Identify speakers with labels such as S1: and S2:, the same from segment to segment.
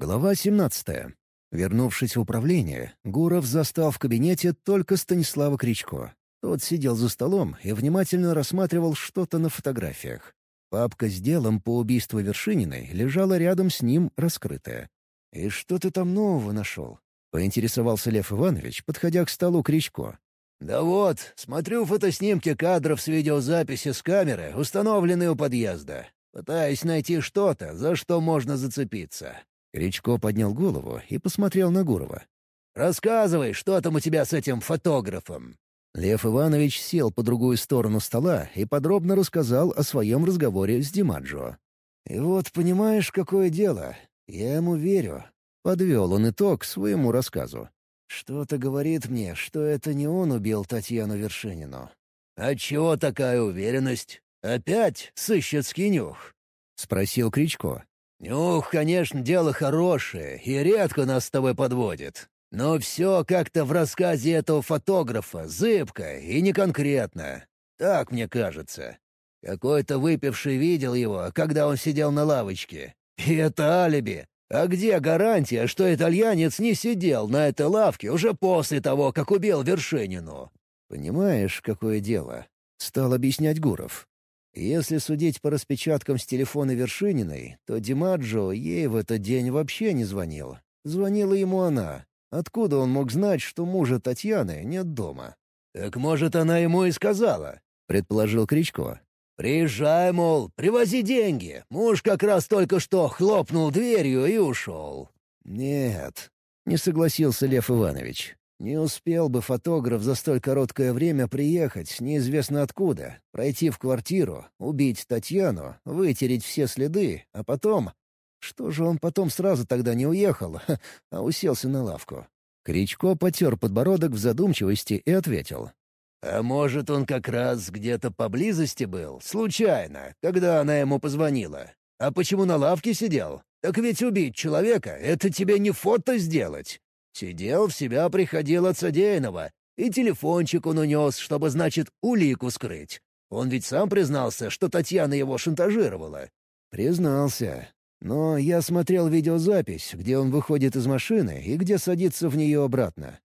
S1: Глава 17. Вернувшись в управление, Гуров застал в кабинете только Станислава Кричко. Тот сидел за столом и внимательно рассматривал что-то на фотографиях. Папка с делом по убийству Вершининой лежала рядом с ним раскрытая. «И что ты там нового нашел?» — поинтересовался Лев Иванович, подходя к столу Кричко.
S2: «Да вот, смотрю фотоснимки кадров с видеозаписи с камеры, установленной у подъезда. Пытаюсь найти что-то, за что можно зацепиться».
S1: Кричко поднял голову и посмотрел на Гурова.
S2: «Рассказывай, что там у тебя с этим фотографом?»
S1: Лев Иванович сел по другую сторону стола и подробно рассказал о своем разговоре с Димаджо. «И вот понимаешь, какое дело. Я ему верю». Подвел он итог своему рассказу. «Что-то говорит мне, что это не он убил Татьяну Вершинину».
S2: «А чего такая уверенность? Опять сыщет нюх?»
S1: — спросил Кричко.
S2: «Нюх, конечно, дело хорошее, и редко нас с тобой подводит. Но все как-то в рассказе этого фотографа зыбко и неконкретно. Так мне кажется. Какой-то выпивший видел его, когда он сидел на лавочке. И это алиби. А где гарантия, что итальянец не сидел на этой лавке уже после того, как убил Вершинину?
S1: «Понимаешь, какое дело?» — стал объяснять Гуров. Если судить по распечаткам с телефона Вершининой, то Димаджо ей в этот день вообще не звонил. Звонила ему она, Откуда он мог знать, что мужа Татьяны нет дома?
S2: «Так, может, она ему и сказала», — предположил Кричко. «Приезжай, мол, привози деньги. Муж как раз только что хлопнул дверью и ушел».
S1: «Нет», — не согласился Лев Иванович. «Не успел бы фотограф за столь короткое время приехать, неизвестно откуда, пройти в квартиру, убить Татьяну, вытереть все следы, а потом что же он потом сразу тогда не уехал, а уселся на лавку? Кричко потер подбородок в задумчивости и ответил.
S2: «А может, он как раз где-то поблизости был, случайно, когда она ему позвонила? А почему на лавке сидел? Так ведь убить человека — это тебе не фото сделать. Сидел, в себя приходил от содеянного, и телефончик он унес, чтобы, значит, улику скрыть. Он ведь сам признался, что Татьяна его шантажировала».
S1: «Признался. Но я смотрел видеозапись, где он выходит из машины и где садится в нее обратно.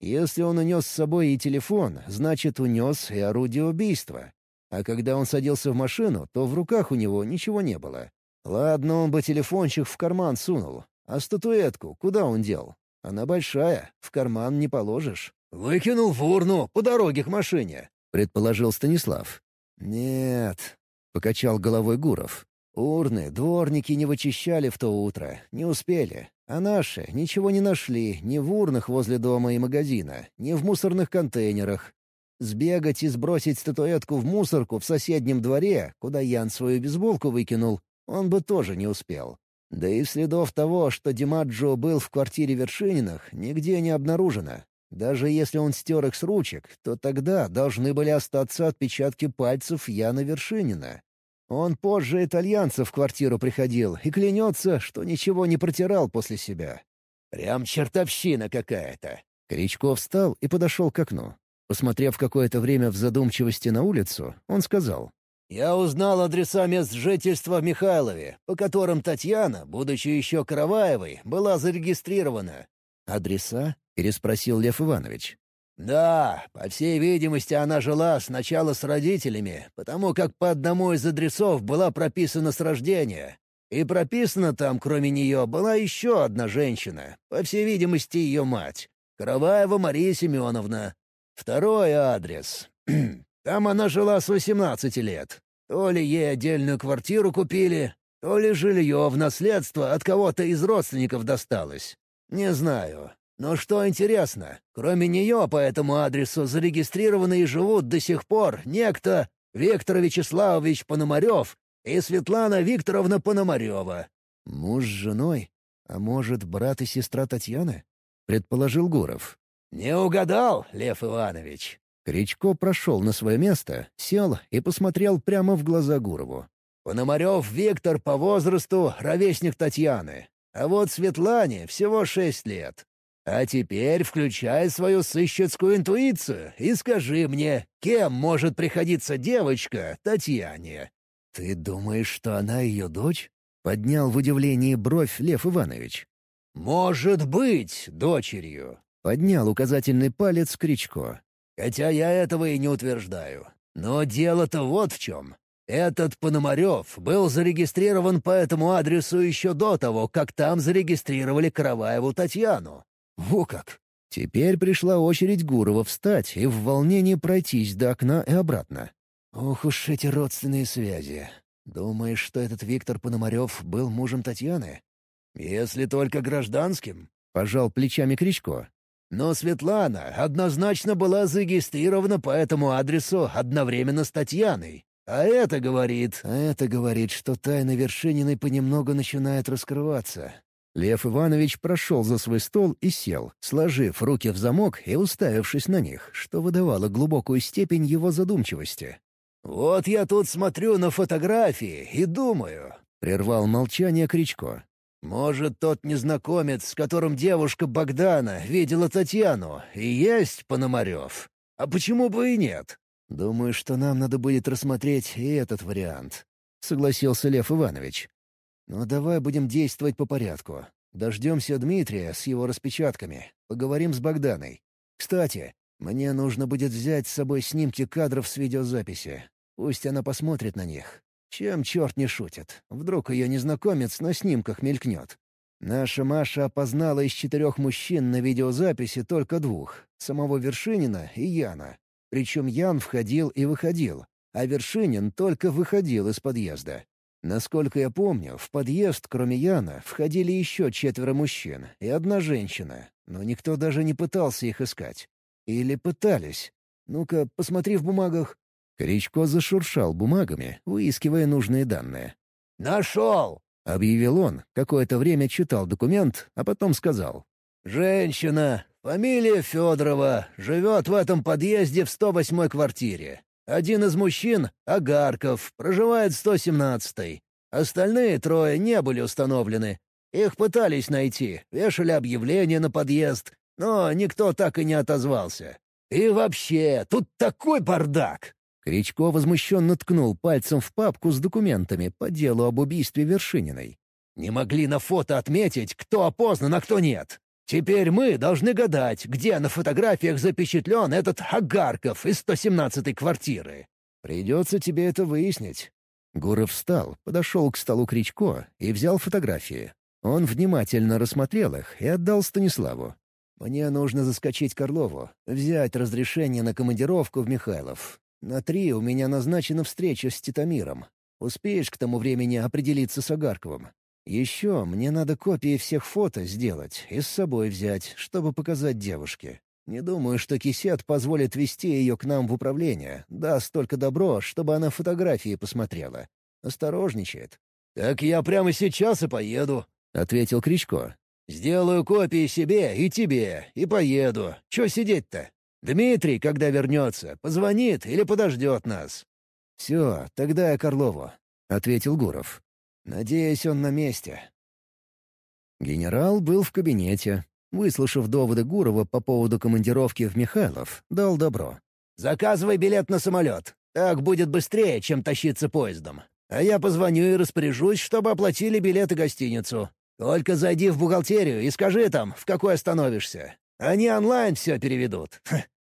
S1: Если он унес с собой и телефон, значит, унес и орудие убийства. А когда он садился в машину, то в руках у него ничего не было. Ладно, он бы телефончик в карман сунул. А статуэтку куда он дел? Она большая, в карман не положишь.
S2: «Выкинул в урну по дороге к машине», — предположил Станислав.
S1: «Нет», — покачал головой Гуров. Урны дворники не вычищали в то утро, не успели. А наши ничего не нашли ни в урнах возле дома и магазина, ни в мусорных контейнерах. Сбегать и сбросить статуэтку в мусорку в соседнем дворе, куда Ян свою бейсболку выкинул, он бы тоже не успел. Да и следов того, что Димаджо был в квартире Вершининых, нигде не обнаружено. Даже если он стер их с ручек, то тогда должны были остаться отпечатки пальцев Яна Вершинина. Он позже итальянцев в квартиру приходил и клянется, что ничего не протирал после себя.
S2: «Прям чертовщина какая-то!»
S1: Кричков встал и подошел к окну. Посмотрев какое-то время в задумчивости на улицу, он сказал.
S2: «Я узнал адреса мест жительства в Михайлове, по которым Татьяна, будучи еще Караваевой, была зарегистрирована».
S1: «Адреса?» — переспросил Лев Иванович.
S2: «Да, по всей видимости, она жила сначала с родителями, потому как по одному из адресов была прописана с рождения. И прописана там, кроме нее, была еще одна женщина, по всей видимости, ее мать. Караваева Мария Семеновна. Второй адрес. Там она жила с 18 лет. То ли ей отдельную квартиру купили, то ли жилье в наследство от кого-то из родственников досталось. Не знаю. Но что интересно, кроме нее по этому адресу зарегистрированы и живут до сих пор некто Виктор Вячеславович Пономарев и Светлана Викторовна Пономарева.
S1: «Муж с женой? А может, брат и сестра Татьяны?» — предположил Гуров.
S2: «Не угадал, Лев Иванович».
S1: Кричко прошел на свое место, сел и посмотрел прямо в глаза Гурову.
S2: «Пономарев Виктор по возрасту — ровесник Татьяны, а вот Светлане всего шесть лет. А теперь включай свою сыщицкую интуицию и скажи мне, кем может приходиться девочка Татьяне?»
S1: «Ты думаешь, что она ее дочь?» — поднял в удивлении бровь Лев Иванович.
S2: «Может быть, дочерью», — поднял указательный палец Кричко. «Хотя я этого и не утверждаю. Но дело-то вот в чем. Этот Пономарев был зарегистрирован по этому адресу еще до того, как там зарегистрировали Караваеву Татьяну. Во как! Теперь пришла очередь Гурова встать и в волнении пройтись до окна и обратно. Ох уж эти родственные связи. Думаешь, что этот Виктор Пономарев был мужем Татьяны? Если только гражданским, — пожал плечами Кричко. Но Светлана однозначно была зарегистрирована по этому адресу одновременно с Татьяной. А это говорит... А это говорит, что тайна Вершининой понемногу начинает раскрываться. Лев Иванович прошел за свой стол и сел, сложив руки в замок и уставившись на них, что выдавало глубокую степень его задумчивости. «Вот я тут смотрю на фотографии и думаю», — прервал молчание Кричко. «Может, тот незнакомец, с которым девушка Богдана видела Татьяну, и есть Пономарев? А почему бы и нет?» «Думаю, что нам надо будет рассмотреть и этот вариант», — согласился Лев Иванович. «Но давай будем действовать по порядку. Дождемся Дмитрия с его распечатками. Поговорим с Богданой. Кстати, мне нужно будет взять с собой снимки кадров с видеозаписи. Пусть она посмотрит на них. Чем черт не шутит? Вдруг ее незнакомец на снимках мелькнет. Наша Маша опознала из четырех мужчин на видеозаписи только двух — самого Вершинина и Яна. Причем Ян входил и выходил, а Вершинин только выходил из подъезда. Насколько я помню, в подъезд, кроме Яна, входили еще четверо мужчин и одна женщина, но никто даже не пытался их искать. Или пытались. Ну-ка, посмотри в бумагах. Кричко зашуршал бумагами, выискивая нужные данные. «Нашел!» — объявил он, какое-то время читал документ, а потом сказал. «Женщина, Фамилия Федорова, живет в этом подъезде в 108-й квартире. Один из мужчин — Агарков, проживает в 117-й. Остальные трое не были установлены. Их пытались найти, вешали объявления на подъезд, но никто так и не отозвался. И вообще, тут такой бардак!» Кричко возмущенно ткнул пальцем в папку с документами по делу об убийстве Вершининой. «Не могли на фото отметить, кто опознан, а кто нет. Теперь мы должны гадать, где на фотографиях запечатлен этот Агарков из 117-й квартиры. Придется тебе это выяснить». Гуров встал, подошел к столу Кричко и взял фотографии. Он внимательно рассмотрел их и отдал Станиславу. «Мне нужно заскочить к Орлову, взять разрешение на командировку в Михайлов. На три у меня назначена встреча с Титамиром. Успеешь к тому времени определиться с Агарковым? Еще мне надо копии всех фото сделать и с собой взять, чтобы показать девушке. Не думаю, что Кисет позволит вести ее к нам в управление, даст только добро, чтобы она фотографии посмотрела. Осторожничает. «Так я прямо сейчас и поеду», — ответил Кричко. «Сделаю копии себе и тебе, и поеду. Че сидеть-то? Дмитрий, когда вернется, позвонит или подождет нас». «Все, тогда я Карлову», — ответил Гуров. Надеюсь, он на месте. Генерал был в кабинете. Выслушав доводы Гурова по поводу командировки в Михайлов, дал добро. «Заказывай билет на самолет. Так будет быстрее, чем тащиться поездом. А я позвоню и распоряжусь, чтобы оплатили билет и гостиницу. Только зайди в бухгалтерию и скажи там, в какой остановишься. Они онлайн все переведут».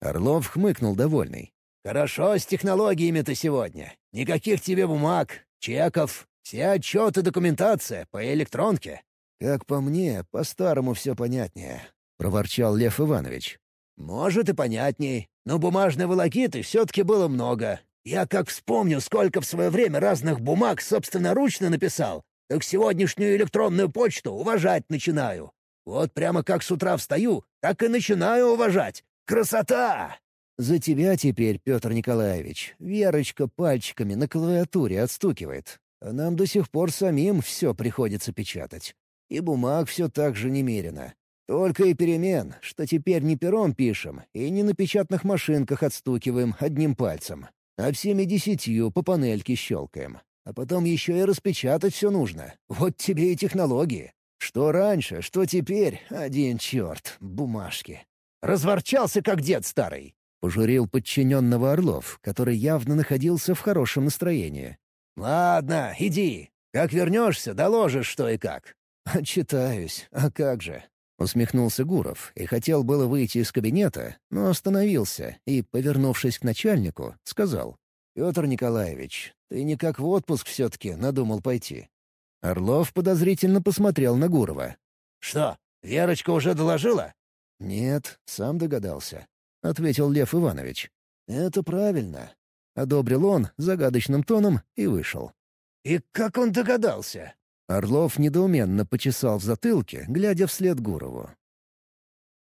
S2: Орлов хмыкнул довольный. «Хорошо с технологиями-то сегодня. Никаких тебе бумаг, чеков, все отчеты, документация по электронке». «Как по мне, по-старому все понятнее», — проворчал Лев Иванович. «Может и понятней, но бумажной волокиты все-таки было много. Я как вспомню, сколько в свое время разных бумаг собственноручно написал, так сегодняшнюю электронную почту уважать начинаю. Вот прямо как с утра встаю, так и начинаю уважать. Красота!» «За тебя теперь, Петр Николаевич, Верочка пальчиками на клавиатуре отстукивает. Нам до сих пор самим все приходится печатать. И бумаг все так же немерено. Только и перемен, что теперь не пером пишем и не на печатных машинках отстукиваем одним пальцем, а всеми десятью по панельке щелкаем. А потом еще и распечатать все нужно. Вот тебе и технологии. Что раньше, что теперь, один черт, бумажки. Разворчался, как дед старый. Пожурил подчиненного Орлов, который явно находился в хорошем настроении. «Ладно, иди. Как вернешься, доложишь, что и как.
S1: «Отчитаюсь. А как же?» Усмехнулся Гуров и хотел было выйти из кабинета, но остановился и, повернувшись к начальнику, сказал. «Петр Николаевич, ты никак в отпуск все-таки надумал пойти». Орлов подозрительно посмотрел на Гурова.
S2: «Что, Верочка уже доложила?»
S1: «Нет, сам догадался», — ответил Лев Иванович. «Это правильно», — одобрил он загадочным тоном и вышел.
S2: «И как он догадался?»
S1: Орлов недоуменно почесал в затылке, глядя вслед Гурову.